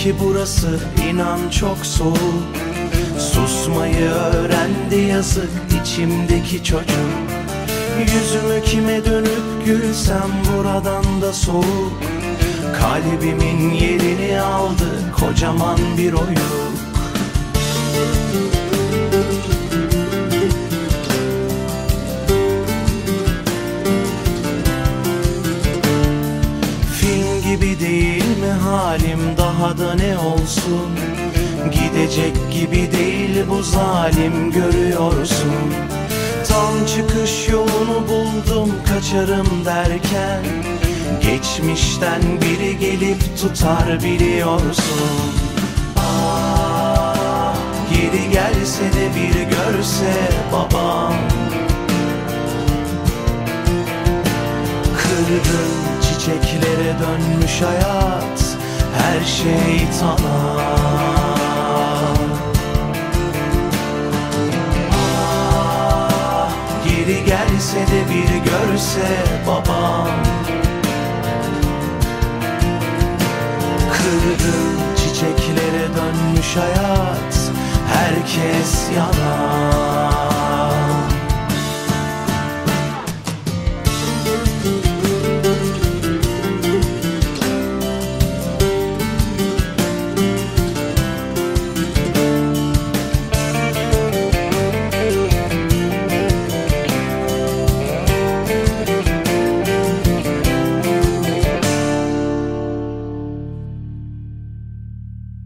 ki burası inan çok soğuk. Susmayı öğrendi yazık içimdeki çocuk. Yüzümü kime dönüp gülsem buradan da soğuk. Kalbimin yerini aldı kocaman bir oyuk halim daha da ne olsun? Gidecek gibi değil bu zalim görüyorsun. Tam çıkış yolunu buldum kaçarım derken Geçmişten biri gelip tutar biliyorsun. Ah geri gelse de bir görse babam. Kırgın çiçeklere dönmüş hayat Her şey tamam. Ah, Geri gelse de bir görse babam. Kırgın çiçeklere dönmüş hayat Herkes yanar